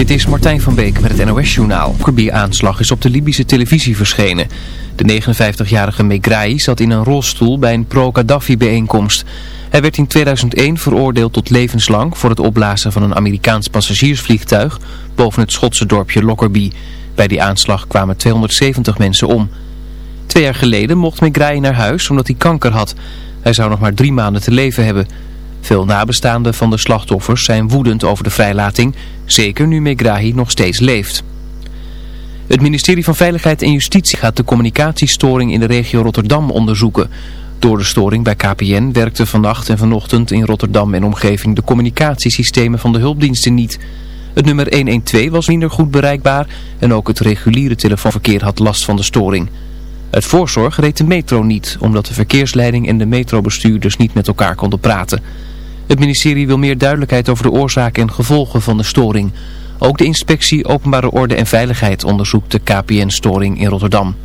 Dit is Martijn van Beek met het NOS-journaal. De aanslag is op de Libische televisie verschenen. De 59-jarige Megrahi zat in een rolstoel bij een pro-Gaddafi-bijeenkomst. Hij werd in 2001 veroordeeld tot levenslang voor het opblazen van een Amerikaans passagiersvliegtuig boven het Schotse dorpje Lockerbie. Bij die aanslag kwamen 270 mensen om. Twee jaar geleden mocht Megrahi naar huis omdat hij kanker had. Hij zou nog maar drie maanden te leven hebben... Veel nabestaanden van de slachtoffers zijn woedend over de vrijlating, zeker nu Megrahi nog steeds leeft. Het ministerie van Veiligheid en Justitie gaat de communicatiestoring in de regio Rotterdam onderzoeken. Door de storing bij KPN werkten vannacht en vanochtend in Rotterdam en omgeving de communicatiesystemen van de hulpdiensten niet. Het nummer 112 was minder goed bereikbaar en ook het reguliere telefoonverkeer had last van de storing. Het voorzorg reed de metro niet, omdat de verkeersleiding en de metrobestuurders niet met elkaar konden praten. Het ministerie wil meer duidelijkheid over de oorzaken en gevolgen van de storing. Ook de inspectie Openbare Orde en Veiligheid onderzoekt de KPN-storing in Rotterdam.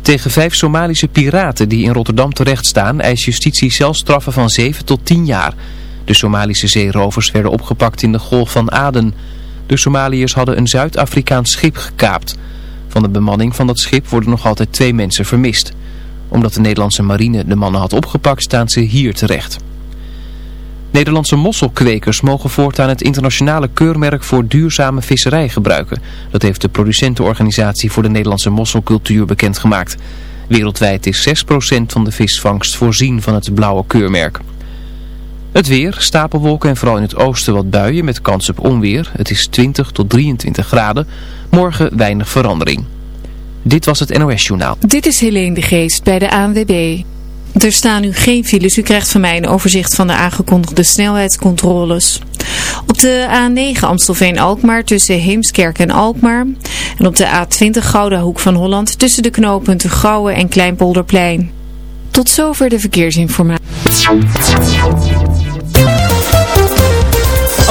Tegen vijf Somalische piraten die in Rotterdam terechtstaan eist justitie celstraffen van 7 tot 10 jaar. De Somalische zeerovers werden opgepakt in de Golf van Aden. De Somaliërs hadden een Zuid-Afrikaans schip gekaapt. Van de bemanning van dat schip worden nog altijd twee mensen vermist. Omdat de Nederlandse marine de mannen had opgepakt staan ze hier terecht. Nederlandse mosselkwekers mogen voortaan het internationale keurmerk voor duurzame visserij gebruiken. Dat heeft de producentenorganisatie voor de Nederlandse mosselcultuur bekendgemaakt. Wereldwijd is 6% van de visvangst voorzien van het blauwe keurmerk. Het weer, stapelwolken en vooral in het oosten wat buien met kans op onweer. Het is 20 tot 23 graden. Morgen weinig verandering. Dit was het NOS Journaal. Dit is Helene de Geest bij de ANWB. Er staan nu geen files. U krijgt van mij een overzicht van de aangekondigde snelheidscontroles. Op de A9 Amstelveen-Alkmaar tussen Heemskerk en Alkmaar. En op de A20 Gouda Hoek van Holland tussen de knooppunten Gouwen en Kleinpolderplein. Tot zover de verkeersinformatie.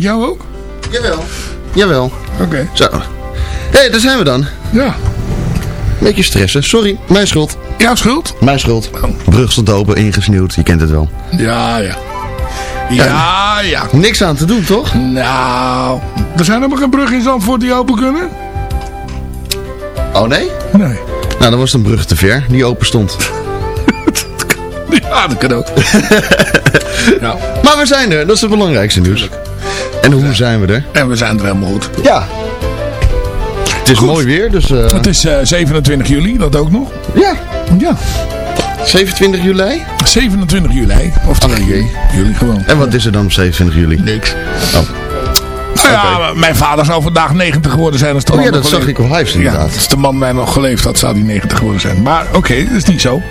Met jou ook? Jawel. Jawel. Oké. Zo. Hé, hey, daar zijn we dan. Ja. Beetje stressen. Sorry, mijn schuld. Jouw schuld? Mijn schuld. Brug stond open, ingesneeuwd. Je kent het wel. Ja, ja. Ja, ja. Niks aan te doen, toch? Nou, er zijn helemaal geen bruggen in Zandvoort die open kunnen? Oh, nee? Nee. Nou, dan was het een brug te ver die open stond. Ja, dat kan ook. ja. Maar we zijn er. Dat is het belangrijkste nieuws. En hoe zijn we er? En we zijn er helemaal goed. Ja. Het is Goed. mooi weer, dus... eh, Het is eh, 27 juli, dat ook nog. ja, Ja. 27 juli. 27 juli. Of 2 Ach, jee. juli. Juli gewoon. En wat is er dan op 27 juli? Niks. Oh. Nou ja, mijn vader zou vandaag 90 geworden zijn. Als de Oh man ja, dat zag ik op Hives Ja, inderdaad. als de man mij nog geleefd had, zou hij 90 geworden zijn. Maar oké, dat is niet zo.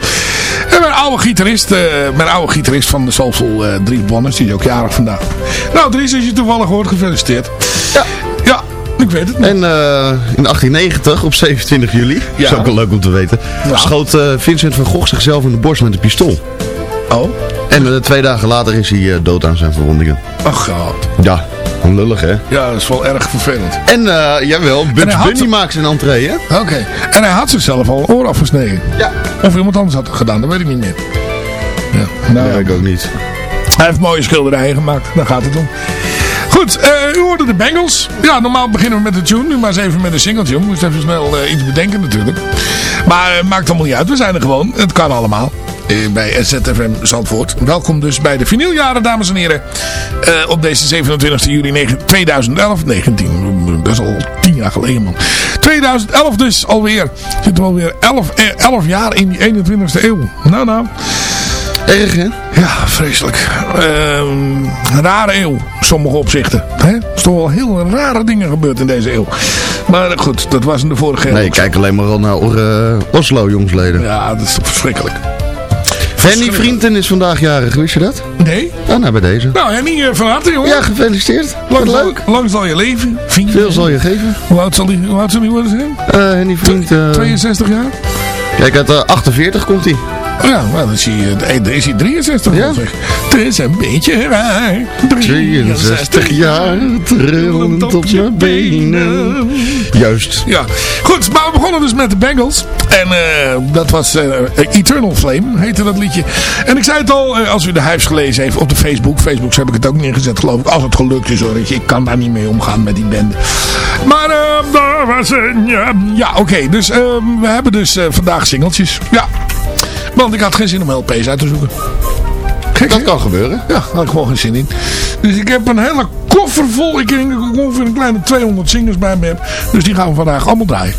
Oude gitarist, eh, mijn oude gitarist van de Soulful eh Dries Bonners, die is ook jarig vandaag. Nou Dries, als je toevallig hoort, gefeliciteerd. Ja. Ja, ik weet het niet. En eh, in 1890, op 27 juli, Ja. is ook wel leuk om te weten, Ja. schoot eh, Vincent van Gogh zichzelf in de borst met een pistool. Oh, En eh, twee dagen later is hij eh, dood aan zijn verwondingen. ach god. Ja, lullig hè. Ja, dat is wel erg vervelend. En eh, jawel, Bugs hij had- Bunny maakt zijn entree hè. Oké. En hij had zichzelf al een oor afgesneden. Ja. Of iemand anders had het gedaan, dat weet ik niet meer. Ja, nou, Ja, ik ook niet. Hij heeft mooie schilderijen gemaakt, daar gaat het om. Goed, eh, u hoorde de Bengals. Ja, normaal beginnen we met de tune. Nu maar eens even met een singeltje. We moesten even snel eh, iets bedenken natuurlijk. Maar eh, maakt allemaal niet uit. We zijn er gewoon. Het kan allemaal. Bij ZFM Zandvoort. Welkom dus bij de vinyljaren, dames en heren. Op deze 27 juli 9 2011. 19, dat is al 10 jaar geleden man. 2011 dus alweer. Zitten we alweer 11, eh, 11 jaar in die 21ste eeuw. Nou nou. Erg hè? Ja, vreselijk. Ehm, rare eeuw, sommige opzichten. Hè? Er zijn toch wel heel rare dingen gebeurd in deze eeuw. Maar goed, dat was in de vorige eeuw. Nee, zo. kijk alleen maar al naar eh, Oslo jongsleden. Ja, dat is toch verschrikkelijk. Henny Vrienden is vandaag jarig, wist je dat? Nee? Ah, nou bij deze. Nou, Henny, eh, van harte, jongen. Ja, gefeliciteerd. Wat lang, leuk. Lang zal je leven. Veel zal je geven. Hoe oud zal hij, hoe oud zal hij worden zijn? Eh Henny Vriend. eh, 62 jaar? kijk, uit eh, 48 komt hij. Ja, nou, dan is hij, eh, is hij 63 Ja. zeg. Het is een beetje raar. 63 jaar, trillend op mijn benen. Juist. Ja, goed, maar we begonnen dus met de Bengals. En eh, dat was eh, Eternal Flame, heette dat liedje. En ik zei het al, als u de Hives gelezen heeft op de Facebook. Facebooks heb ik het ook neergezet, geloof ik. Als het gelukt is hoor, je. Ik kan daar niet mee omgaan met die band. Maar, daar was een... Ja, oké. dus eh, we hebben dus vandaag singeltjes. Ja. Want ik had geen zin om LP's uit te zoeken. Gek, Dat kan gebeuren. Ja, daar had ik gewoon geen zin in. Dus ik heb een hele koffer vol. Ik denk dat ik ongeveer een kleine 200 singers bij me heb. Dus die gaan we vandaag allemaal draaien.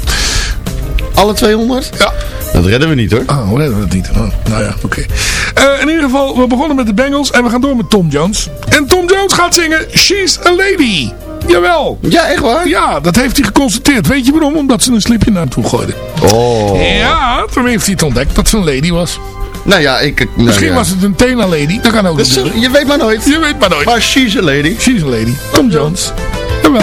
Alle 200? Ja. Dat redden we niet hoor. Oh, hoe redden we het niet? Oh, nou ja, oké. Eh, in ieder geval, we begonnen met de Bengals en we gaan door met Tom Jones. En Tom Jones gaat zingen She's a Lady. Jawel. Ja, echt waar? Ja, dat heeft hij geconstateerd. Weet je waarom? Omdat ze een slipje naartoe gooiden. Oh. Ja, toen heeft hij het ontdekt dat ze een lady was. Nou ja, ik... Nou Misschien ja. was het een Tena lady. Dat kan ook Dus, natuurlijk. je weet maar nooit. Je weet maar nooit. Maar she's a lady. She's a lady. Tom Jones. Jawel.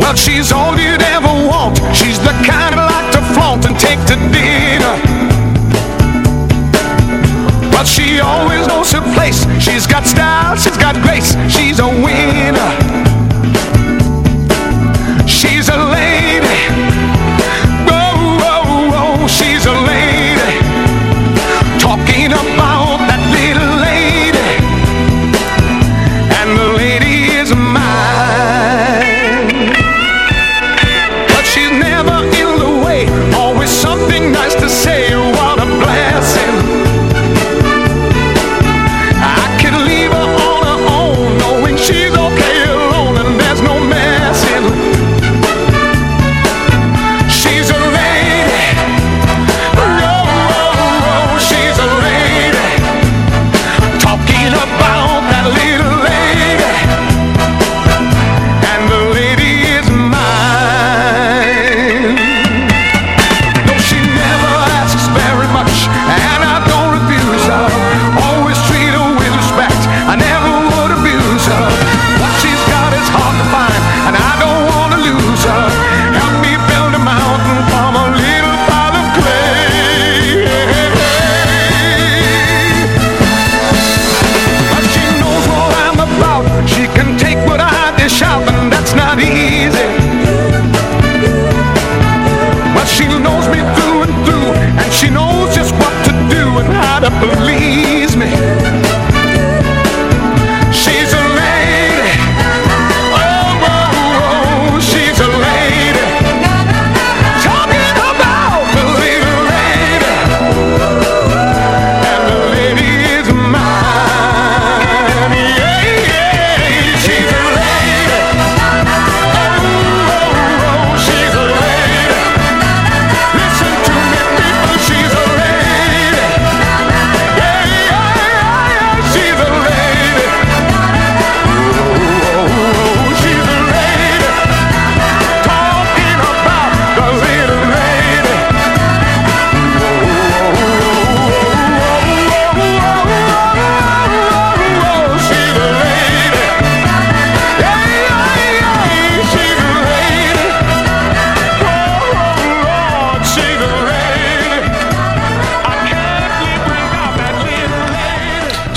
Well, she's all you'd ever want. She's the kind of she always knows her place. She's got style, she's got grace. She's a winner. Can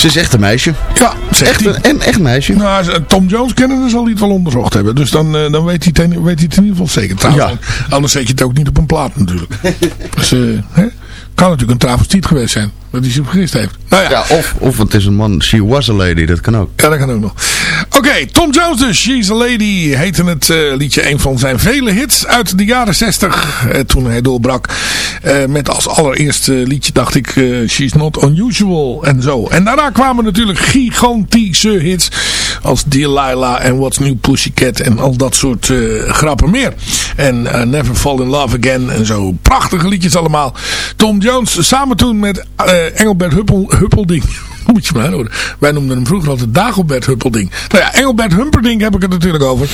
Ze is echt een meisje. Ja, zegt Echt een, en echt meisje. Nou, Tom Jones kennen zal hij het wel onderzocht hebben. Dus dan, eh, dan weet, hij het, in- weet hij het in ieder geval zeker. Trouwens, Ja. Anders zet je het ook niet op een plaat natuurlijk. dus, eh, hè? Kan natuurlijk een travestiet geweest zijn. Dat hij zich vergist heeft. Nou ja, Ja, of, of het is een man. She was a lady. Dat kan ook. Ja, dat kan ook nog. Oké, Tom Jones dus. She's a Lady heette het eh, liedje. Een van zijn vele hits uit de jaren 60. eh, toen hij doorbrak. Eh, met als allereerste liedje dacht ik She's Not Unusual en zo. En daarna kwamen natuurlijk gigantische hits. Als Delilah en What's New Pussycat. En al dat soort grappen meer. En Never Fall in Love Again. En zo. Prachtige liedjes allemaal. Tom Jones samen toen met Engelbert Huppel, Huppelding. Wij noemden hem vroeger altijd Dagobert Huppelding. Nou ja, Engelbert Humperding heb ik het natuurlijk over.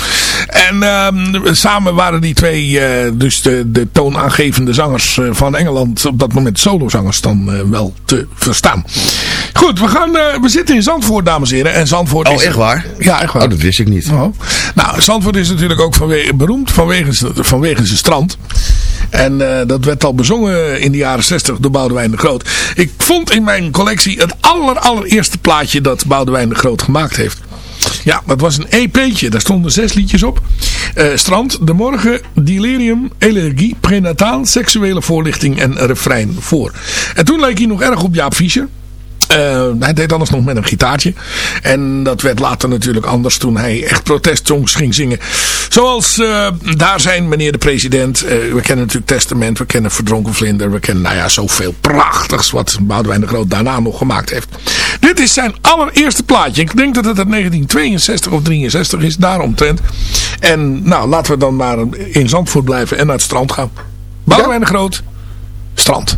En ehm, samen waren die twee, eh, dus de, de toonaangevende zangers eh, van Engeland, op dat moment solozangers dan eh, wel te verstaan. Goed, we, gaan, we zitten in Zandvoort, dames en heren. En Zandvoort Oh, is... echt waar? Ja, echt waar. Oh, dat wist ik niet. Oh. Nou, Zandvoort is natuurlijk ook vanwege, beroemd vanwege, vanwege zijn strand. En eh, dat werd al bezongen in de jaren 60 door Boudewijn de Groot. Ik vond in mijn collectie het aller, plaatje dat Boudewijn de Groot gemaakt heeft. Ja, dat was een EP'tje. Daar stonden zes liedjes op. Eh, strand, De Morgen, Delirium, Elegie, Prenataal, Seksuele Voorlichting en Refrein voor. En toen leek hij nog erg op Jaap Fischer. Eh, hij deed alles nog met een gitaartje. En dat werd later natuurlijk anders toen hij echt protestsongs ging zingen. Zoals eh, Daar zijn meneer de president. Eh, we kennen natuurlijk Testament. We kennen Verdronken Vlinder. We kennen nou ja zoveel prachtigs wat Boudewijn de Groot daarna nog gemaakt heeft. Dit is zijn allereerste plaatje. Ik denk dat het uit 1962 of 63 is. Daaromtrent. En nou laten we dan maar in Zandvoort blijven en naar het strand gaan. Boudewijn de Groot. Strand.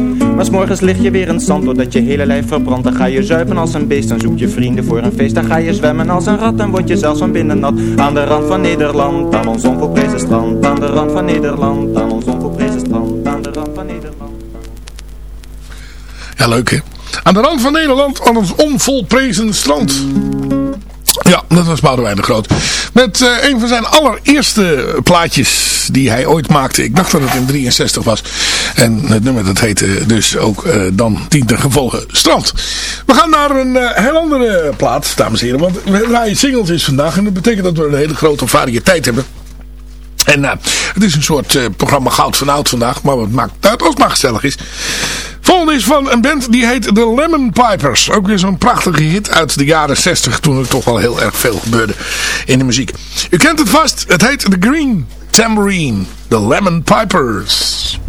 morgens lig je weer in zand doordat je hele lijf verbrandt. Dan ga je zuipen als een beest, dan zoek je vrienden voor een feest. Dan ga je zwemmen als een rat, dan word je zelfs van binnen nat. Aan de rand van Nederland, aan ons onvolprezen strand. Aan de rand van Nederland, aan ons onvolprezen strand. Aan de rand van Nederland. Ja, leuk hè. Aan de rand van Nederland, aan ons onvolprezen strand. Ja, dat was Boudewijn de Groot. Met eh, een van zijn allereerste plaatjes die hij ooit maakte. Ik dacht dat het in 63 was. En het nummer dat heette dus ook eh, dan dient de gevolgen Strand. We gaan naar een eh, heel andere plaat, dames en heren. Want we draaien singles vandaag. En dat betekent dat we een hele grote variëteit hebben. En uh, het is een soort uh, programma goud van oud vandaag. Maar wat maakt uit als het maar gezellig is. Volgende is van een band die heet The Lemon Pipers. Ook weer zo'n prachtige hit uit de jaren 60. Toen er toch wel heel erg veel gebeurde in de muziek. U kent het vast. Het heet The Green Tambourine. The Lemon Pipers.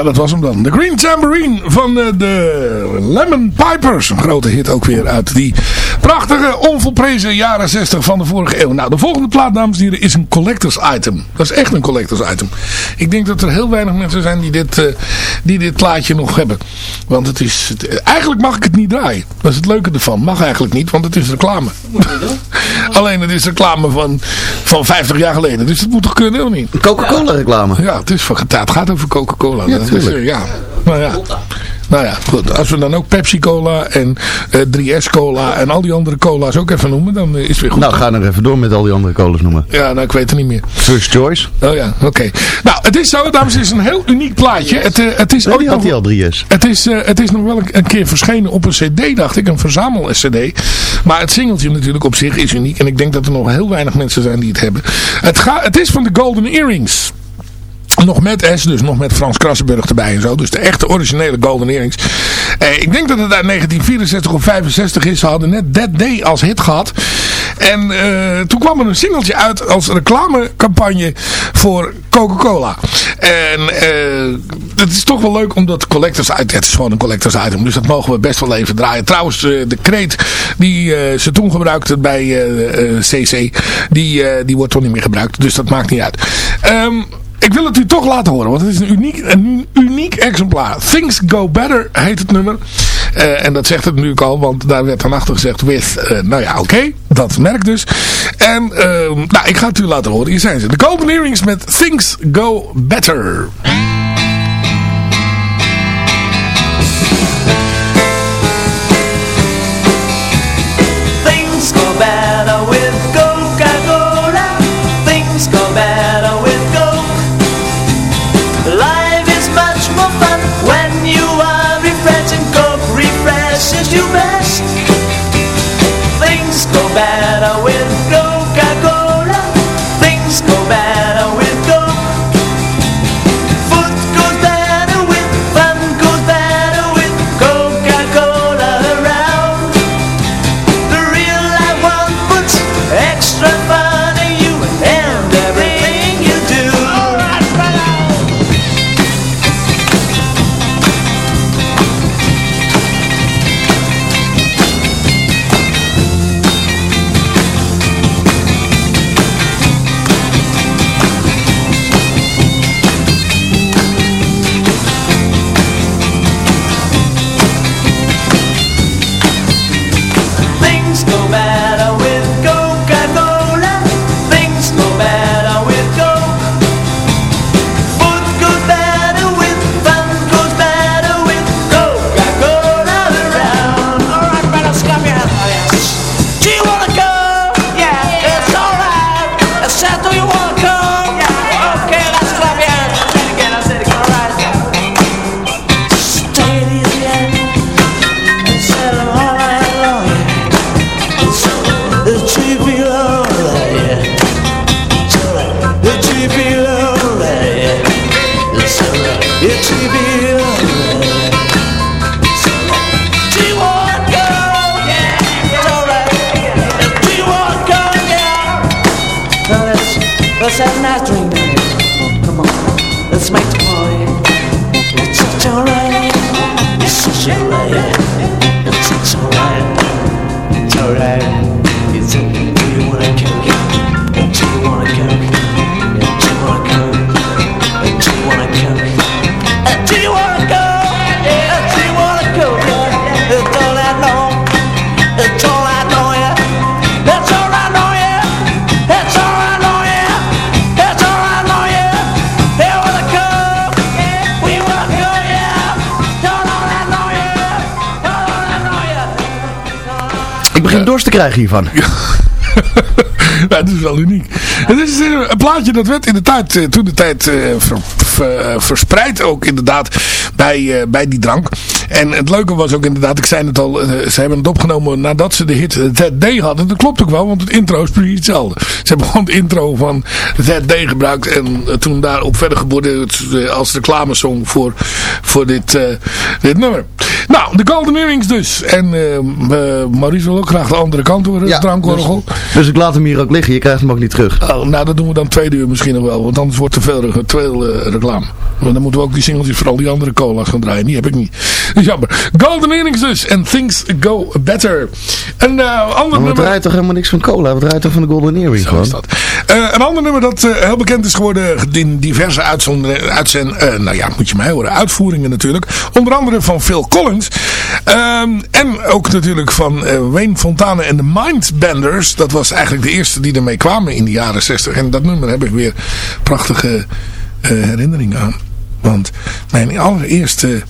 Ja, dat was hem dan. De Green Tambourine van eh, de Lemon Pipers. Een grote hit ook weer uit die prachtige, onvolprezen jaren 60 van de vorige eeuw. Nou, de volgende plaat, dames en heren, is een collectors item. Dat is echt een collectors item. Ik denk dat er heel weinig mensen zijn die dit, eh, die dit plaatje nog hebben. Want het is... het- eigenlijk mag ik het niet draaien. Dat is het leuke ervan. Mag eigenlijk niet, want het is reclame. Alleen het is reclame van, van 50 jaar geleden. Dus dat moet toch kunnen, of niet? Coca-Cola reclame. Ja, het, is van, het gaat over Coca-Cola. Ja, Dat is, tuurlijk. eh, ja. Nou ja. Nou ja, goed. Als we dan ook Pepsi-Cola en eh 3S-Cola en al die andere cola's ook even noemen, dan eh, is het weer goed. Nou, ga nog even door met al die andere colas noemen. Ja, nou, ik weet het niet meer. First Choice. Oh ja, oké. Nou, het is zo, dames en heren, het is een heel uniek plaatje. Het, eh, het is Nee, ook die had nog- hij al 3S. het is, het is nog wel een, een keer verschenen op een cd, dacht ik. Een verzamel-cd. Maar het singeltje natuurlijk op zich is uniek. En ik denk dat er nog heel weinig mensen zijn die het hebben. Het, ga, het is van de Golden Earrings. Nog met S, dus nog met Frans Krassenburg erbij en zo. Dus de echte originele Golden Earrings. Eh, ik denk dat het uit 1964 of 65 is. Ze hadden net That Day als hit gehad. En eh, toen kwam er een singeltje uit als reclamecampagne voor Coca-Cola. En eh het is toch wel leuk omdat collectors item, het is gewoon een collectors item. Dus dat mogen we best wel even draaien. Trouwens, eh, de kreet die eh, ze toen gebruikten bij eh, eh, CC, die, die wordt toch niet meer gebruikt. Dus dat maakt niet uit. Ehm, ik wil het u toch laten horen, want het is een uniek, uniek exemplaar. Things Go Better heet het nummer. Eh, en dat zegt het natuurlijk al, want daar werd dan achter gezegd with, eh, nou ja, oké, dat merk dus. En, ehm, nou, ik ga het u laten horen. Hier zijn ze. De Golden Earrings met Things Go Better. Krijgen hiervan. Ja, dat is wel uniek. Het is eh, een plaatje dat werd in de tijd, eh, toen de tijd eh, ver- ver- verspreid ook inderdaad bij, eh, bij die drank. En het leuke was ook inderdaad, ik zei het al, eh, ze hebben het opgenomen nadat ze de hit eh, Day hadden. Dat klopt ook wel, want het intro is precies hetzelfde. Ze hebben gewoon het intro van Day gebruikt en eh, toen daarop verder geborduurd eh, als reclamesong voor, voor dit, eh, dit nummer. Nou, de Golden Earrings dus. En eh, eh, Maurice wil ook graag de andere kant Ja, het drankorgel. Dus ik laat hem hier ook liggen. Je krijgt hem ook niet terug. Oh, nou, dat doen we dan tweede uur misschien nog wel. Want anders wordt er veel, te veel eh, reclame. Want dan moeten we ook die singeltjes voor al die andere cola's gaan draaien. Die heb ik niet. Jammer. Golden Earrings dus. And Things Go Better. Een uh, ander Maar we nummer... draaien toch helemaal niks van cola? We draaien toch van de Golden Earring Zo gewoon? is dat. Eh, een ander nummer dat eh, heel bekend is geworden in diverse uitzend, eh, nou ja, moet je mij horen, uitvoeringen natuurlijk. Onder andere van Phil Collins. Ehm, en ook natuurlijk van eh, Wayne Fontana en de Mindbenders. Dat was eigenlijk de eerste die ermee kwamen in de jaren 60. En dat nummer heb ik weer prachtige eh, herinneringen aan. Want mijn allereerste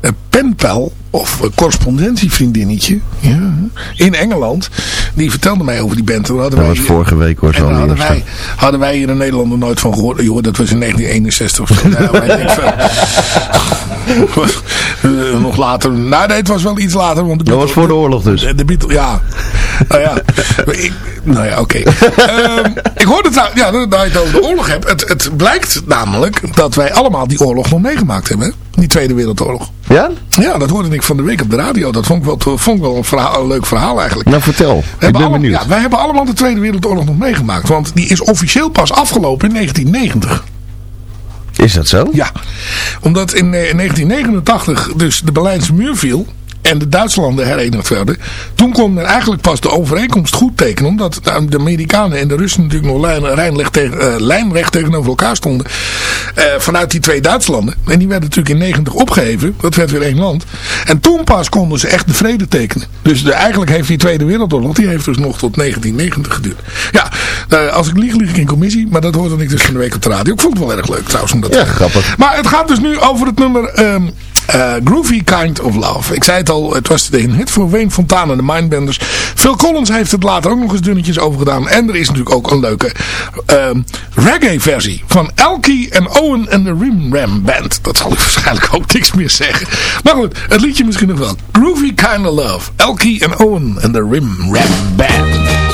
eh, penpal of eh, correspondentievriendinnetje ja, in Engeland. Die vertelde mij over die band. Toen hadden Dat wij was vorige week hoor, zo hadden wij, hadden wij hier in Nederland nog nooit van gehoord. Joh, dat was in 1961 of zo. Nou, eh, nog later. Nou, nee, het was wel iets later. Want Dat was voor de oorlog dus. de, de Beatles, ja. Nou ja. Ik, nou ja, oké. Ehm, ik hoorde het, ja, dat je het over de oorlog hebt. Het, het blijkt namelijk dat wij allemaal die oorlog nog meegemaakt hebben. Die Tweede Wereldoorlog. Ja? Ja, dat hoorde ik van de week op de radio. Dat vond ik wel, vond ik wel een, verhaal, een leuk verhaal eigenlijk. Nou vertel. We Ik ben allemaal- benieuwd. Ja, wij hebben allemaal de Tweede Wereldoorlog nog meegemaakt. Want die is officieel pas afgelopen in 1990. Is dat zo? Ja, omdat in, eh, in 1989 dus de Berlijnse muur viel en de Duitslanden herenigd werden. Toen kon men eigenlijk pas de overeenkomst goed tekenen. Omdat de Amerikanen en de Russen natuurlijk nog lijn, lijnrecht, tegen, eh, lijnrecht tegenover elkaar stonden. eh, vanuit die twee Duitslanden. En die werden natuurlijk in 90 opgeheven. Dat werd weer één land. En toen pas konden ze echt de vrede tekenen. Dus de, eigenlijk heeft die Tweede Wereldoorlog, die heeft dus nog tot 1990 geduurd. Ja, eh, als ik lieg, lieg ik in commissie. Maar dat hoorde ik dus van de week op de radio. Ik vond het wel erg leuk trouwens. Om dat Ja, grappig. maar het gaat dus nu over het nummer ehm, eh, Groovy Kind of Love. Ik zei het al, het was de hit voor Wayne Fontana en de Mindbenders. Phil Collins heeft het later ook nog eens dunnetjes over gedaan. En er is natuurlijk ook een leuke ehm, reggae versie van Elkie en Owen en de Rim Ram Band. Dat zal ik waarschijnlijk ook niks meer zeggen. Maar goed, het liedje misschien nog wel. Groovy Kind of Love. Elkie en Owen en de Rim Ram Band.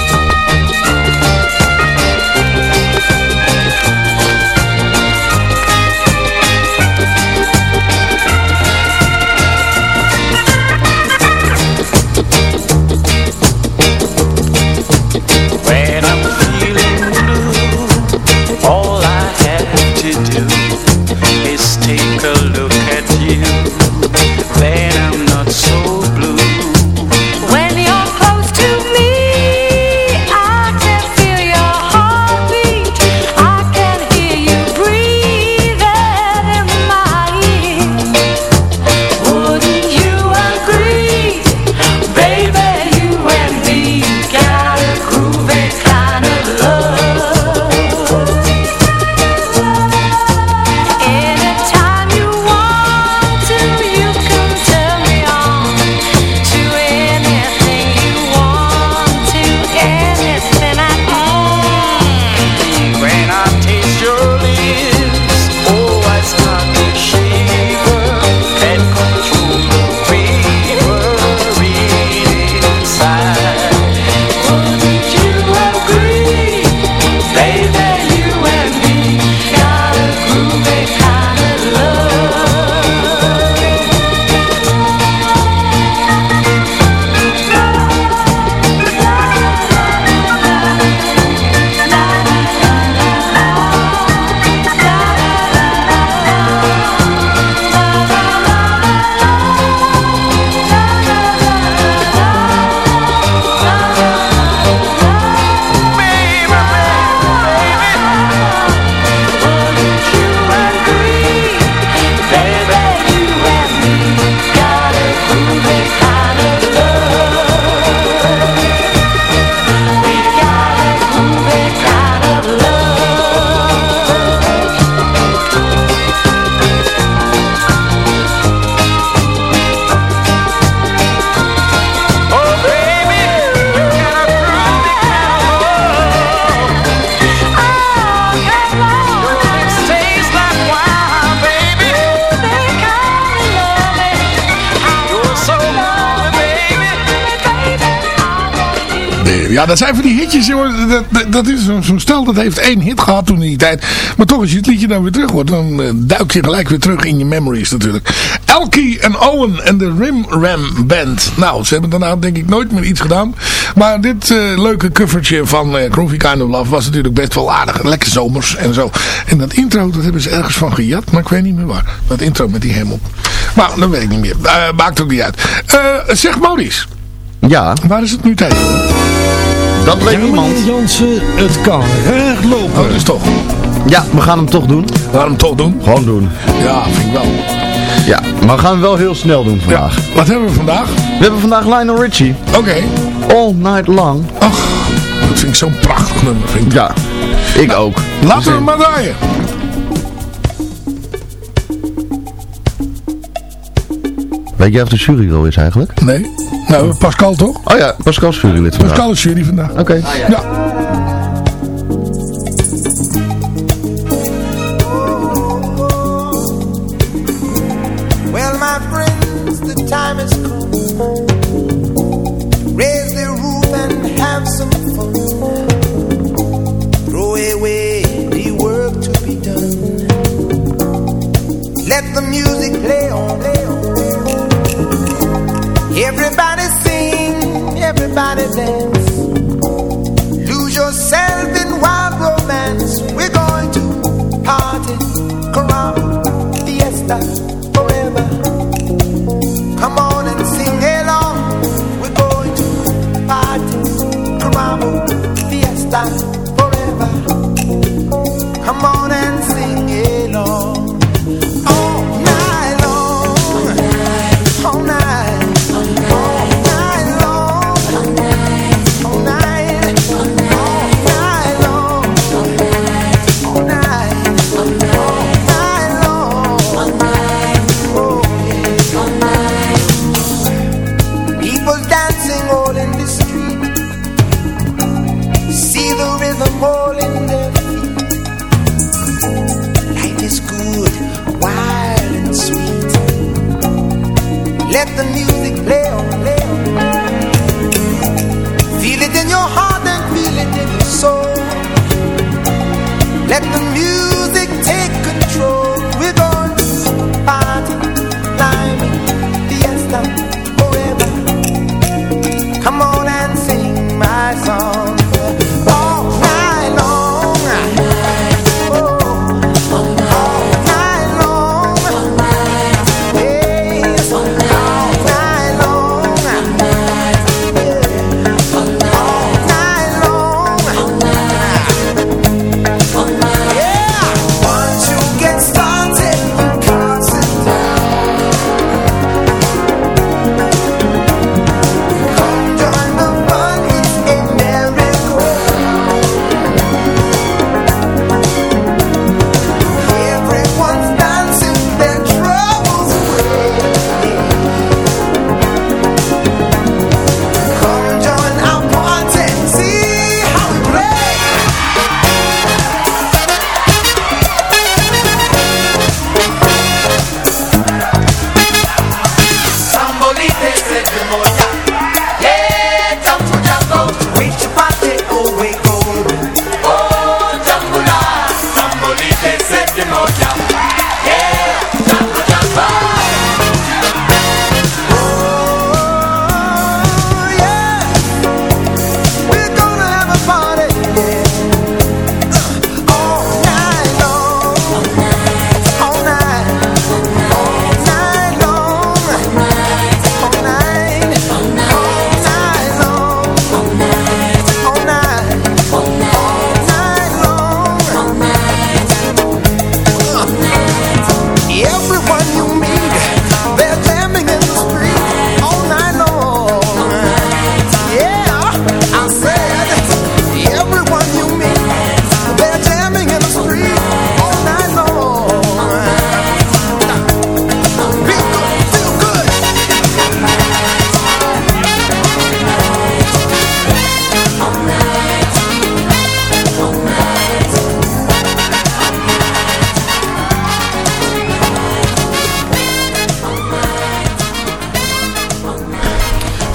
Ja, dat zijn van die hitjes, jongen. Dat, dat, dat is zo'n stel dat heeft één hit gehad toen in die tijd. Maar toch, als je het liedje dan weer terug hoort, dan eh, duik je gelijk weer terug in je memories natuurlijk. Elkie en Owen en de Rim Ram Band. Nou, ze hebben daarna denk ik nooit meer iets gedaan. Maar dit eh, leuke covertje van eh, Groovy Kind of Love was natuurlijk best wel aardig. Lekker zomers en zo. En dat intro, dat hebben ze ergens van gejat, maar ik weet niet meer waar. Dat intro met die hemel. Maar dat weet ik niet meer. Maakt ook niet uit. Zeg Maurice. Ja. Waar is het nu tijd voor? Dat weet meneer Jansen, het kan raar lopen. Oh, dus toch. Ja, we gaan hem toch doen. Waarom toch doen? Gewoon doen. Ja, vind ik wel. Ja, maar we gaan hem wel heel snel doen vandaag. Wat hebben we vandaag? We hebben vandaag Lionel Richie. Oké. All Night Long. Ach, dat vind ik zo'n prachtig nummer. Vind ik. Ja, ik ook. Laten we hem maar draaien. Weet jij of de jury wel is eigenlijk? Nee. Nou, Pascal toch? Oh ja, Pascal is jurylid vandaag. Pascal is jury vandaag. Oké. Ja.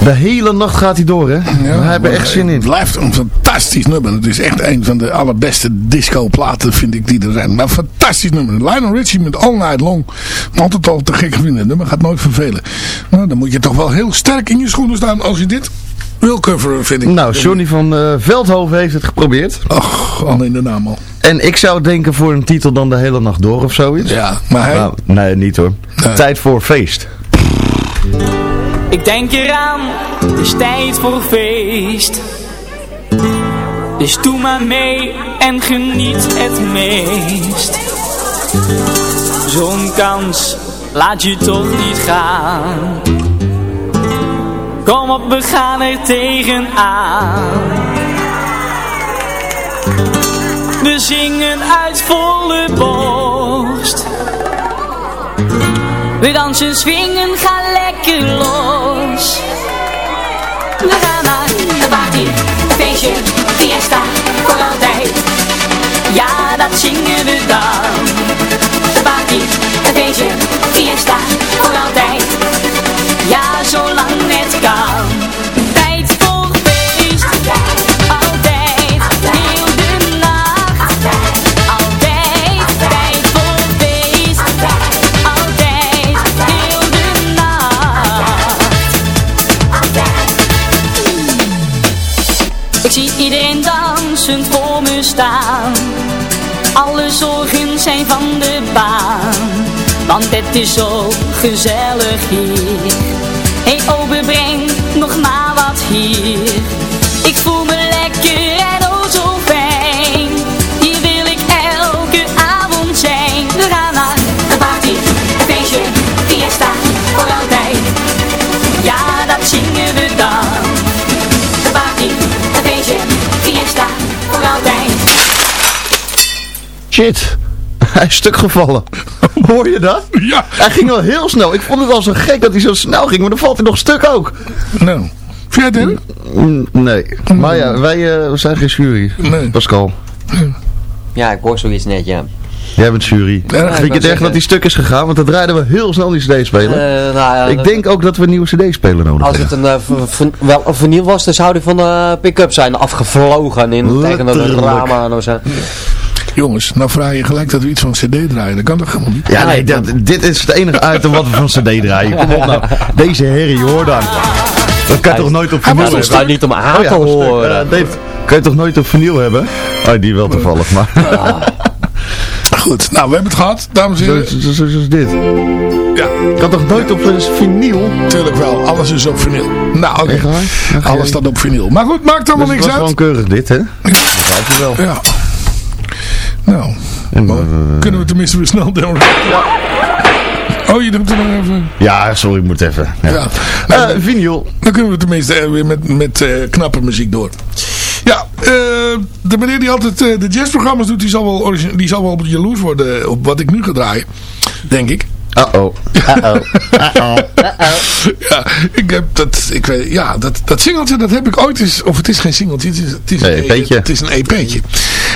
De hele nacht gaat hij door, hè? We hebben echt zin in. Het blijft een fantastisch nummer. Het is echt een van de allerbeste disco-platen, vind ik, die er zijn. Maar een fantastisch nummer. Lionel Richie met All Night Long. Altijd al te gek vinden. Het nummer gaat nooit vervelen. Nou, dan moet je toch wel heel sterk in je schoenen staan als je dit wil coveren, vind ik. Nou, Johnny van eh, Veldhoven heeft het geprobeerd. Ach, al in de naam al. En ik zou denken voor een titel dan de hele nacht door of zoiets. Ja, maar hij... Nou, nee, niet hoor. Tijd voor feest. Ik denk eraan, het is tijd voor feest. Dus doe maar mee en geniet het meest. Zo'n kans laat je toch niet gaan. Kom op, we gaan er tegenaan. We zingen uit volle borst. We dansen, swingen, gaan lekker los. We gaan naar de party, een feestje, fiesta, voor altijd. Ja, dat zingen we dan. De party, een feestje, fiesta, voor altijd. Het is zo gezellig hier. Hey ober, breng nog maar wat hier. Ik voel me lekker en oh zo fijn. Hier wil ik elke avond zijn. We gaan naar een party, een feestje, fiesta, voor altijd. Ja, dat zingen we dan. Een party, een feestje, fiesta, voor altijd. Shit. Hij is stuk gevallen. Hoor je dat? Ja. Hij ging wel heel snel. Ik vond het al zo gek dat hij zo snel ging, maar dan valt hij nog stuk ook. Nou, vind jij het Nee. Maar ja, wij eh, we zijn geen jury. Nee. Pascal. Ja, ik hoor zoiets net, ja. Jij bent jury. Ja, ik Vind je het zeggen- dat hij stuk is gegaan? Want dat rijden we heel snel die cd spelen. Eh, nou ja, ik denk ook dat we een nieuwe cd-speler nodig Als hebben. het een, eh, wel een vinyl was, dan zou die van de pick-up zijn afgevlogen in tegen ramen aan of zo. Jongens, nou vraag je gelijk dat we iets van cd draaien. Dat kan toch helemaal niet? Ja, nee, dat, dit is het enige item wat we van cd draaien. Kom op nou. Deze herrie, hoor dan. Dat kan je toch nooit op Hij vinyl was hebben? toch niet om aan Oh ja, te horen. Ja, Dave, kan je toch nooit op vinyl hebben? Oh, die wel toevallig, maar... Goed, nou we hebben het gehad, dames en heren. zo, zo, zo is dit. Ja, Kan toch nooit op vinyl? natuurlijk wel. Alles is op vinyl. Nou, oké. Alles staat op vinyl. Maar goed, maakt allemaal Dus het niks was uit. gewoon keurig dit, hè? Dat begrijp je wel. Ja. Nou, En, kunnen we tenminste weer snel doen. Oh, je doet er nog even... Ja, sorry, ik moet even. Ja. Ja. Eh, vinyl. Dan kunnen we tenminste eh, weer met, met eh, knappe muziek door. Ja, de meneer die altijd de jazzprogramma's doet, die zal, wel die zal wel jaloers worden op wat ik nu ga draaien. Denk ik. Uh-oh. Uh-oh. Uh-oh. Ja, ik heb dat, ik weet, ja, dat, dat singeltje, dat heb ik ooit eens, of het is geen singeltje, het is, het is, een, EP'tje. het is een EP'tje.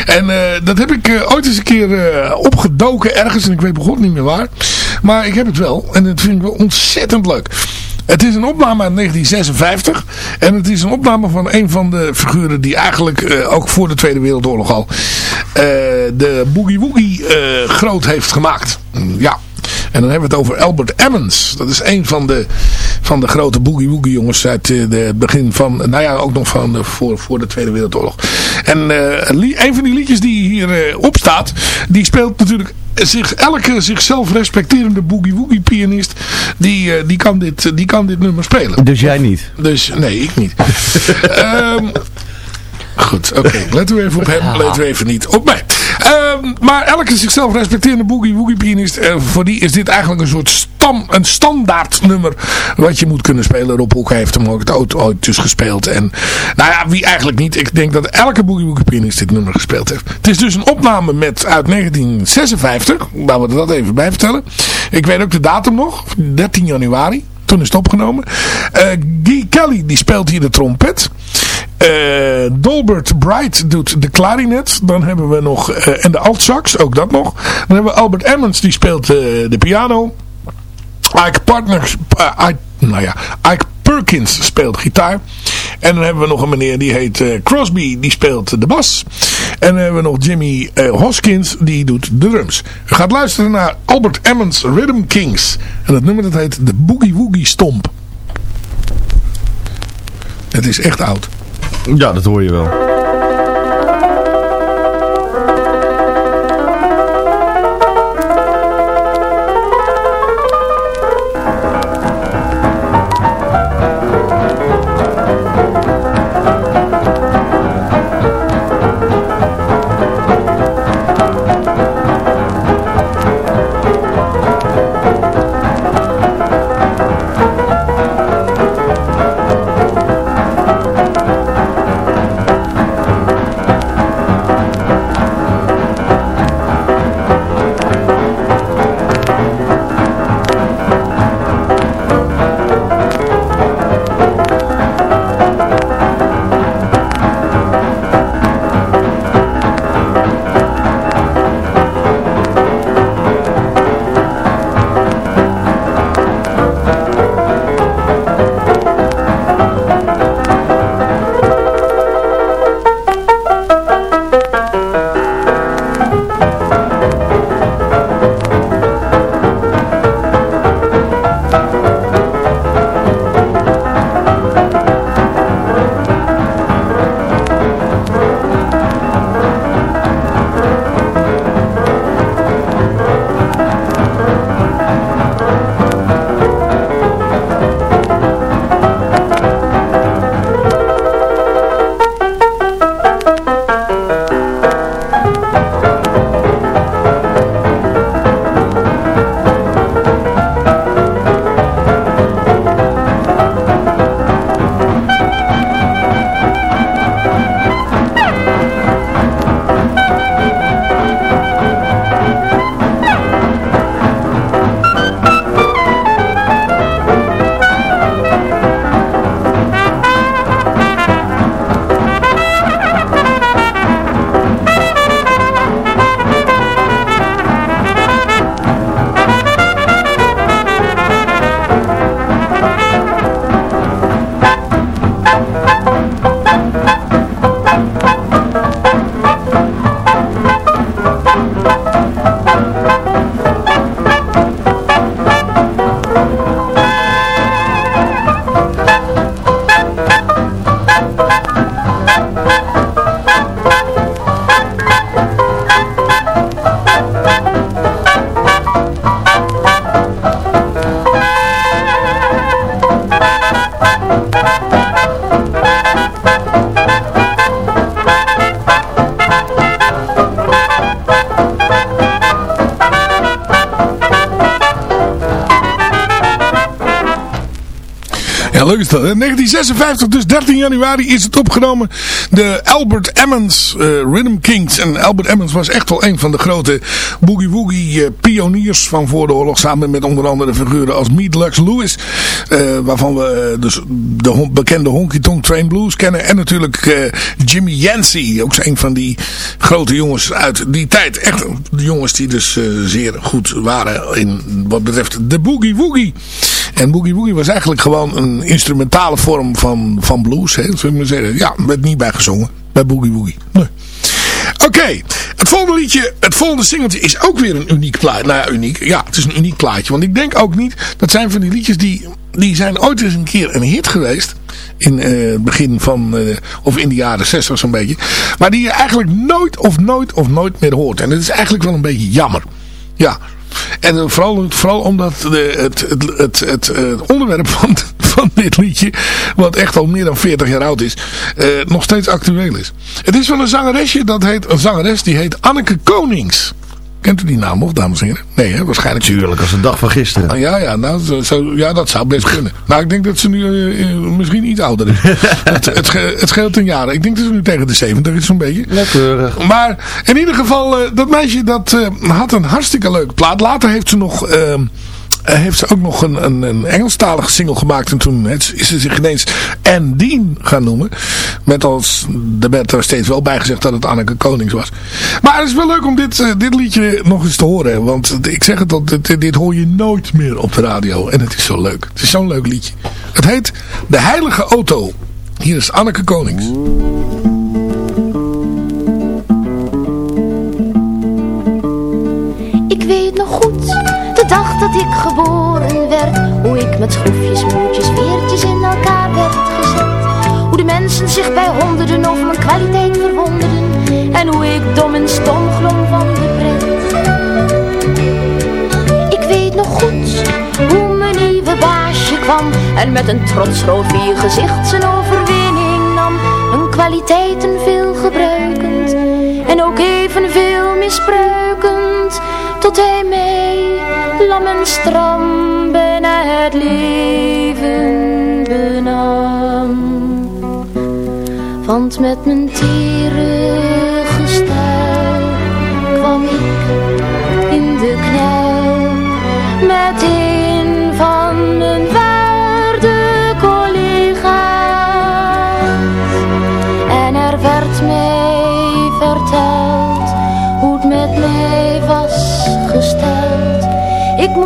En eh, dat heb ik eh, ooit eens een keer eh, opgedoken ergens, en ik weet begon niet meer waar. Maar ik heb het wel, en dat vind ik wel ontzettend leuk. Het is een opname uit 1956. En het is een opname van een van de figuren die eigenlijk eh, ook voor de Tweede Wereldoorlog al eh, de Boogie Woogie eh, groot heeft gemaakt. Ja. En dan hebben we het over Albert Emmons. Dat is een van de, van de grote boogie woogie jongens uit eh, de begin van, nou ja, ook nog van de, voor, voor de Tweede Wereldoorlog. En eh, een van die liedjes die hier eh, op staat, die speelt natuurlijk zich, elke zichzelf respecterende boogie woogie pianist, die, eh, die, kan dit, die kan dit nummer spelen. Dus jij niet? Dus nee, ik niet. Ehm, goed, oké. Letten we even op hem, letten we even niet op mij. Ehm, maar elke zichzelf respecterende boogie woogie pianist, eh, voor die is dit eigenlijk een soort stam, een standaard nummer wat je moet kunnen spelen. Rob Hoek heeft hem ook het ooit, ooit dus gespeeld. En nou ja, wie eigenlijk niet. Ik denk dat elke boogie woogie pianist dit nummer gespeeld heeft. Het is dus een opname met uit 1956. Laten we dat even bij vertellen. Ik weet ook de datum nog. 13 januari. Toen is het opgenomen. Eh, Guy Kelly die speelt hier de trompet. Eh, Dolbert Bright doet de klarinet. Dan hebben we nog... eh, en de altsax, ook dat nog. Dan hebben we Albert Emmons die speelt de piano. Ike Partners... nou ja, Ike Perkins speelt gitaar. En dan hebben we nog een meneer die heet eh, Crosby, die speelt de bas. En dan hebben we nog Jimmy eh, Hoskins, die doet de drums. U gaat luisteren naar Albert Emmons Rhythm Kings. En dat nummer dat heet de Boogie Woogie Stomp. Het is echt oud. Ja, dat hoor je wel. 1956, dus 13 januari, is het opgenomen. De Albert Emmons eh, Rhythm Kings. En Albert Emmons was echt wel een van de grote boogie-woogie eh, pioniers van voor de oorlog. Samen met onder andere figuren als Meat Lux Lewis. eh, waarvan we eh, dus de bekende Honky Tonk Train Blues kennen. En natuurlijk eh, Jimmy Yancey. Ook een van die grote jongens uit die tijd. Echt de jongens die dus eh, zeer goed waren in wat betreft de boogie-woogie. En Boogie Woogie was eigenlijk gewoon een instrumentale vorm van, van blues. Hè, zullen we maar zeggen. Ja, werd niet bij gezongen. Bij Boogie Woogie. Nee. Oké, het volgende liedje, het volgende singeltje is ook weer een uniek plaatje. Nou ja, uniek. Ja, het is een uniek plaatje. Want ik denk ook niet, dat zijn van die liedjes die, die zijn ooit eens een keer een hit geweest. In eh, het begin van, eh, of in de jaren 60 zo'n beetje. Maar die je eigenlijk nooit of nooit of nooit meer hoort. En dat is eigenlijk wel een beetje jammer. Ja. En eh, vooral, vooral omdat de, het, het, het, het, eh, onderwerp van, van dit liedje, wat echt al meer dan 40 jaar oud is, eh, nog steeds actueel is. Het is van een zangeresje, dat heet, een zangeres die heet Anneke Konings. Kent u die naam nog, dames en heren? Nee, hè, waarschijnlijk. Tuurlijk, als de dag van gisteren. Ah, ja, ja, nou, zo, zo- ja, dat zou best kunnen. Nou, ik denk dat ze nu eh, eh, misschien iets ouder is. het, het, scheelt een jaar. Ik denk dat ze nu tegen de 70 is, zo'n beetje. Lekker. Maar in ieder geval, eh, dat meisje dat had een hartstikke leuke plaat. Later heeft ze nog... eh, heeft ze ook nog een, een, een Engelstalige single gemaakt. En toen is ze zich ineens Anne Dean gaan noemen. Met als, er werd er steeds wel bij gezegd dat het Anneke Konings was. Maar het is wel leuk om dit, eh, dit liedje nog eens te horen. Want ik zeg het al, dit, dit hoor je nooit meer op de radio. En het is zo leuk. Het is zo'n leuk liedje. Het heet De Heilige Auto. Hier is Anneke Konings. Dat ik geboren werd. Hoe ik met schroefjes, moertjes, veertjes in elkaar werd gezet. Hoe de mensen zich bij honderden over mijn kwaliteit verwonderden. En hoe ik dom en stom glom van de pret. Ik weet nog goed, hoe mijn nieuwe baasje kwam. En met een trots rood gezicht zijn overwinning nam. Mijn kwaliteiten veel gebruikend. En ook evenveel misbruikend lam en stram bijna het leven benam. Want met mijn tere gestel kwam ik in de knel met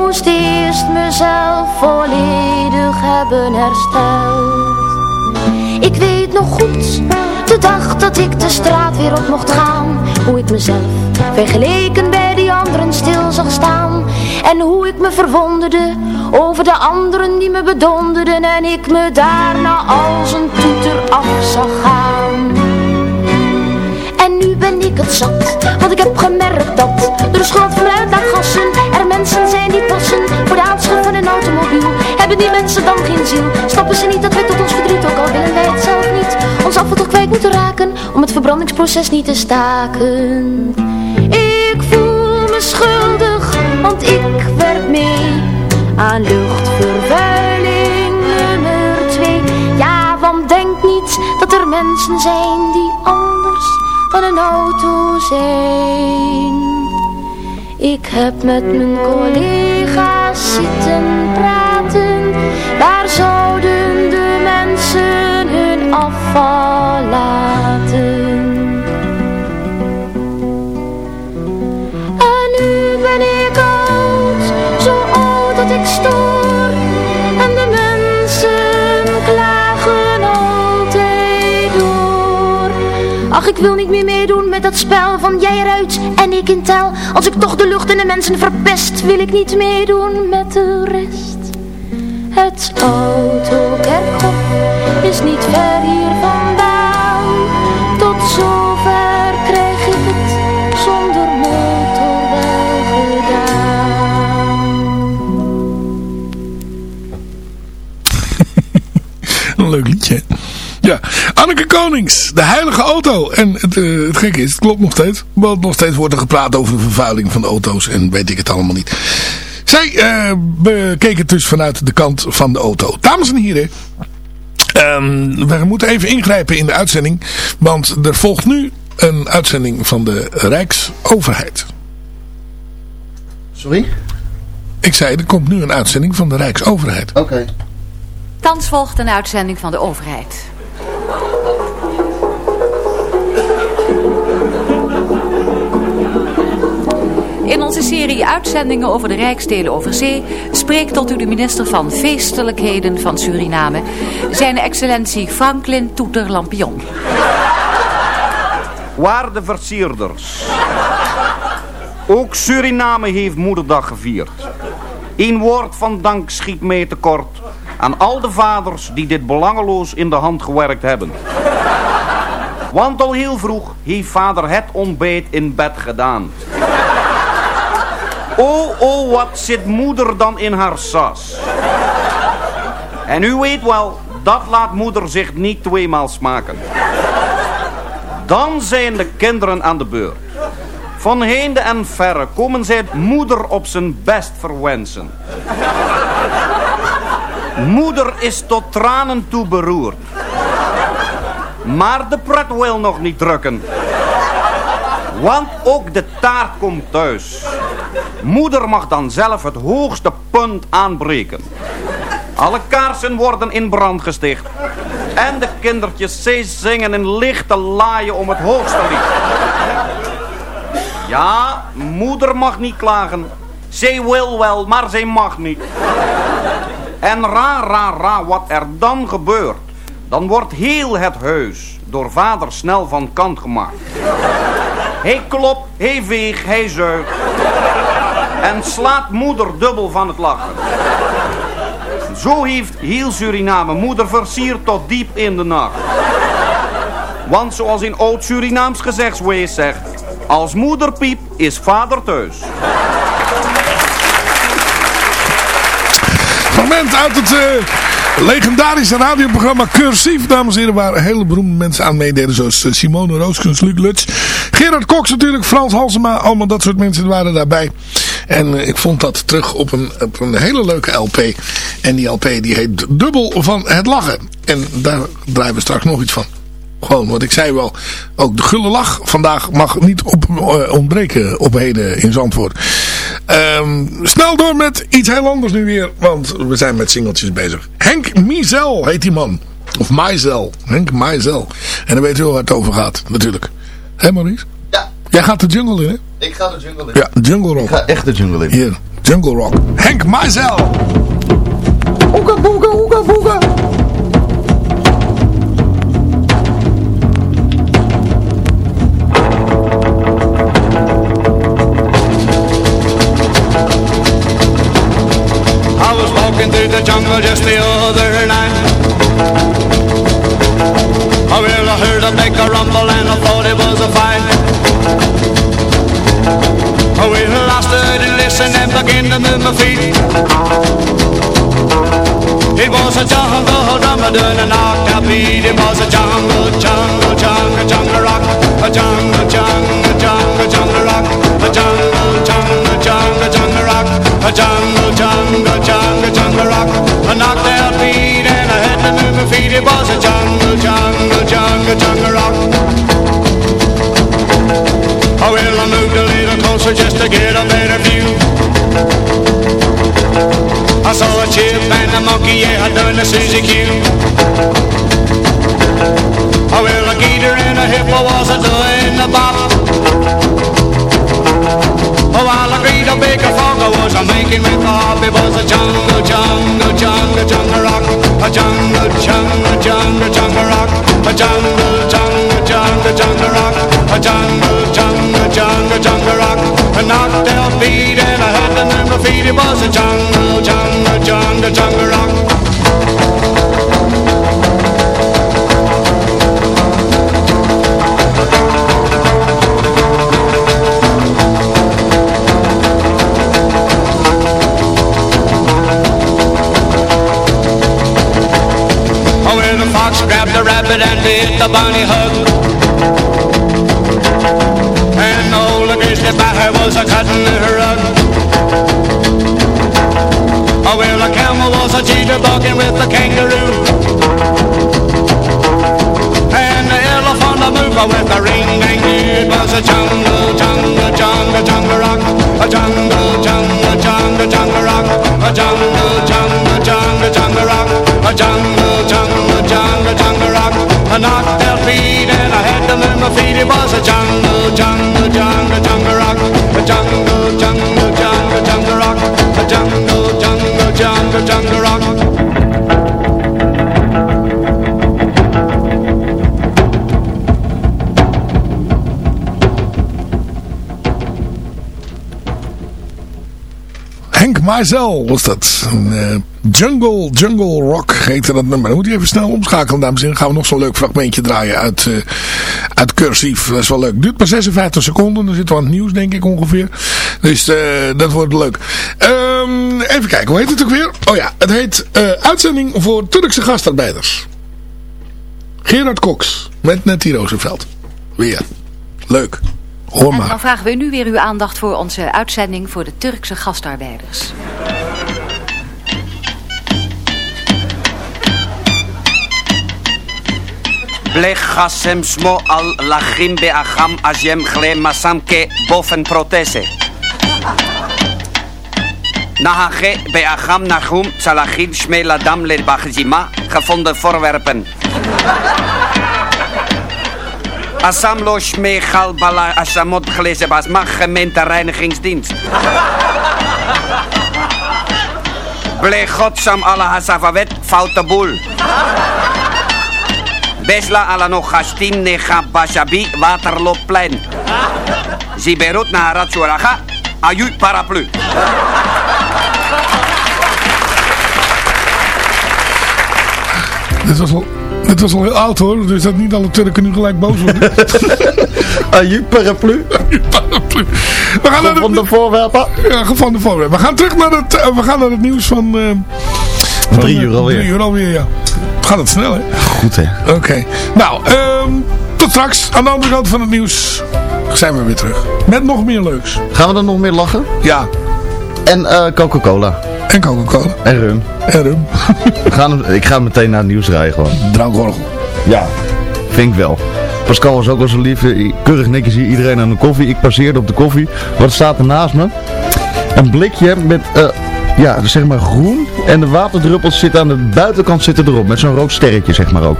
moest eerst mezelf volledig hebben hersteld. Ik weet nog goed, de dag dat ik de straat weer op mocht gaan. Hoe ik mezelf vergeleken bij die anderen stil zag staan. En hoe ik me verwonderde over de anderen die me bedonderden. En ik me daarna als een toeter af zag gaan. En nu ben ik het zat, want ik heb gemerkt dat de schuld van uitlaatgassen er mensen zijn die passen voor de aanschaf van een automobiel. Hebben die mensen dan geen ziel? Snappen ze niet dat wij tot ons verdriet, ook al willen wij het zelf niet, ons afval toch kwijt moeten raken om het verbrandingsproces niet te staken? Ik voel me schuldig, want ik werk mee aan luchtvervuiling nummer twee. Ja, want denk niet dat er mensen zijn die anders dan een auto zijn. Ik heb met mijn collega's zitten praten, daar zouden de mensen hun afval laten. En nu ben ik oud, zo oud dat ik stoor. Ik wil niet meer meedoen met dat spel van jij eruit en ik in tel. Als ik toch de lucht en de mensen verpest, wil ik niet meedoen met de rest. Het autokerkhof is niet ver hier Anneke Konings, de heilige auto. En het, eh, het gekke is, het klopt nog steeds. Want nog steeds wordt er gepraat over de vervuiling van de auto's en weet ik het allemaal niet. Zij eh, bekeken het dus vanuit de kant van de auto. Dames en heren, ehm, we moeten even ingrijpen in de uitzending. Want er volgt nu een uitzending van de Rijksoverheid. Sorry? Ik zei, er komt nu een uitzending van de Rijksoverheid. Oké. Thans volgt een uitzending van de overheid. In onze serie uitzendingen over de Rijksdelen over zee spreekt tot u de minister van Feestelijkheden van Suriname, zijn excellentie Franklin Toeter Lampion. Waarde versierders. Ook Suriname heeft moederdag gevierd. Eén woord van dank schiet mij tekort aan al de vaders die dit belangeloos in de hand gewerkt hebben. Want al heel vroeg heeft vader het ontbijt in bed gedaan. Oh, oh, wat zit moeder dan in haar sas. En u weet wel, dat laat moeder zich niet tweemaal smaken. Dan zijn de kinderen aan de beurt. Van heinde en verre komen zij moeder op zijn best verwensen. Moeder is tot tranen toe beroerd. Maar de pret wil nog niet drukken. Want ook de taart komt thuis. Moeder mag dan zelf het hoogste punt aanbreken. Alle kaarsen worden in brand gesticht. En de kindertjes, zij zingen in lichte laaien om het hoogste lied. Ja, moeder mag niet klagen. Zij wil wel, maar zij mag niet. En ra, ra, ra, wat er dan gebeurt. Dan wordt heel het huis door vader snel van kant gemaakt. Hij klopt, hij veegt, hij zuigt. En slaat moeder dubbel van het lachen. Zo heeft heel Suriname moeder versierd tot diep in de nacht. Want zoals in oud Surinaams gezegdswees zegt... Als moeder piep, is vader thuis. Fragment uit het eh, legendarische radioprogramma Cursief. Dames en heren, waar hele beroemde mensen aan meededen. Zoals eh, Simone Rooskens, Luc Lutz. Gerard Cox natuurlijk, Frans Halsema. Allemaal dat soort mensen waren daarbij. En eh, ik vond dat terug op een, op een hele leuke LP. En die LP die heet Dubbel van het Lachen. En daar draaien we straks nog iets van. Gewoon, wat ik zei wel, ook de gulle lach vandaag mag niet op, eh, ontbreken op heden in Zandvoort. Ehm, snel door met iets heel anders nu weer, want we zijn met singeltjes bezig. Henk Mizel heet die man. Of Maizel. Henk Maizel. En dan weet u wel waar het over gaat, natuurlijk. Hé Maurice? Ja. Jij gaat de jungle in, hè? Ik ga de jungle in. Ja, jungle rock. Ik ga echt de jungle in. Hier, jungle rock. Henk Maizel. Oeka boeka, oeka boeka. Jungle just the other night. I heard a big rumble and I thought it was a fight. Well, I stood and listened and began to move my feet. It was a jungle drummer doing an octave beat. It was a jungle, jungle, jungle, jungle rock. A jungle, jungle, A jungle, jungle, jungle, jungle rock. A knocked out beat and I had to move my feet. It was a jungle, jungle, jungle, jungle rock. Oh, well, I moved a little closer just to get a better view. I saw a chip and a monkey, yeah, I done a Suzy Q. Oh, well, a gator and a hippo was a doing the bop. Oh, while great a frog I was a making with the. It was a jungle, jungle, jungle, jungle rock. A jungle, jungle, jungle, jungle rock. A jungle, jungle, jungle, jungle rock. A jungle, jungle, jungle, jungle rock. A knocked beat and I move my feet. It was a jungle, jungle, jungle, jungle rock. Fox grabbed the rabbit and bit the bunny hug. And all the grizzly bear was a cutting her rug. Oh, well, the camel was a jitterbugging with the kangaroo. And the elephant a mover with a ring dang It was a jungle, jungle, jungle, jungle rock. A jungle, jungle, jungle, jungle rock. A jungle, jungle, jungle, jungle rock. A jungle, jungle, jungle, jungle rock. I knocked their feet and I had to move my feet. It was a jungle, jungle, jungle, jungle rock. A jungle, jungle, jungle, jungle rock. A jungle, jungle, jungle, jungle rock. Henk Mazel was dat. Een, eh, jungle, Jungle Rock heette dat nummer. Dan moet je even snel omschakelen, dames en heren. Gaan we nog zo'n leuk fragmentje draaien uit, eh uit Cursief. Dat is wel leuk. Duurt maar 56 seconden. Dan zitten we aan het nieuws, denk ik ongeveer. Dus eh, dat wordt leuk. Ehm, even kijken, hoe heet het ook weer? Oh ja, het heet eh, Uitzending voor Turkse gastarbeiders. Gerard Cox met Nettie Roosevelt. Weer. Leuk. Hoor En maar. dan vragen we nu weer uw aandacht voor onze uitzending voor de Turkse gastarbeiders. Blech Hassem Smo al Lachim Beacham Ajem Glem Masamke Boven Protese. Nahage Beacham Nachum Salachim Shmeladam Lebachzima gevonden voorwerpen. Asamlo Shmechal Bala Asamot gelezen was, mag gemeentereinigingsdienst. Ble Godsam Allah Hasavawet, foute boel. Besla ala nog gastim necha bashabi, waterloopplein. Ziberut na Haratsuraga, ayu paraplu. Dit was al, dit was al heel oud hoor, dus dat niet alle Turken nu gelijk boos worden. Aju paraplu. paraplu. We gaan naar Van de voorwerpen. Ja, van de voorwerpen. We gaan terug naar het, eh, we gaan naar het nieuws van... eh, van, Drie uur alweer. Drie uur alweer, ja. Gaat het snel, hè? Goed hè. Oké. Nou, ehm, tot straks. Aan de andere kant van het nieuws zijn we weer terug. Met nog meer leuks. Gaan we dan nog meer lachen? Ja. En eh, Coca-Cola. En Coca-Cola. En rum. En rum. We gaan, ik ga meteen naar het nieuws rijden gewoon. Drankorgel. Ja, vind ik wel. Pascal was ook wel zo lief. eh, Keurig netjes hier iedereen aan de koffie. Ik passeerde op de koffie. Wat staat er naast me? Een blikje met, eh, ja, zeg maar groen. En de waterdruppels zitten aan de buitenkant zitten erop. Met zo'n rood sterretje, zeg maar ook.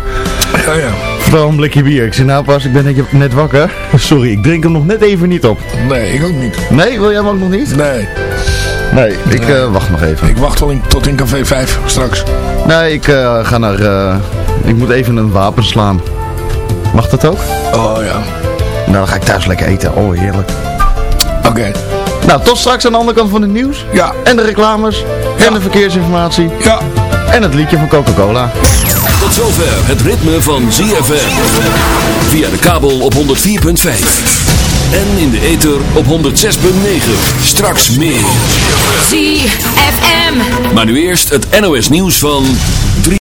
Ja, ja. Vooral een blikje bier. Ik zei, nou pas, ik ben net, net wakker. Sorry, ik drink hem nog net even niet op. Nee, ik ook niet. Nee, wil jij hem ook nog niet? Nee. Nee, ik eh, wacht nog even. Ik wacht wel in, tot in café 5 straks. Nee, ik eh, ga naar... eh, ik moet even een wapen slaan. Mag dat ook? Oh ja. Nou, dan ga ik thuis lekker eten. Oh, heerlijk. Oké. Nou, tot straks aan de andere kant van het nieuws. Ja. En de reclames. En de verkeersinformatie. Ja. En het liedje van Coca-Cola. Tot zover het ritme van ZFM. Via de kabel op 104.5. En in de ether op 106.9. Straks meer. ZFM. Maar nu eerst het NOS nieuws van 3.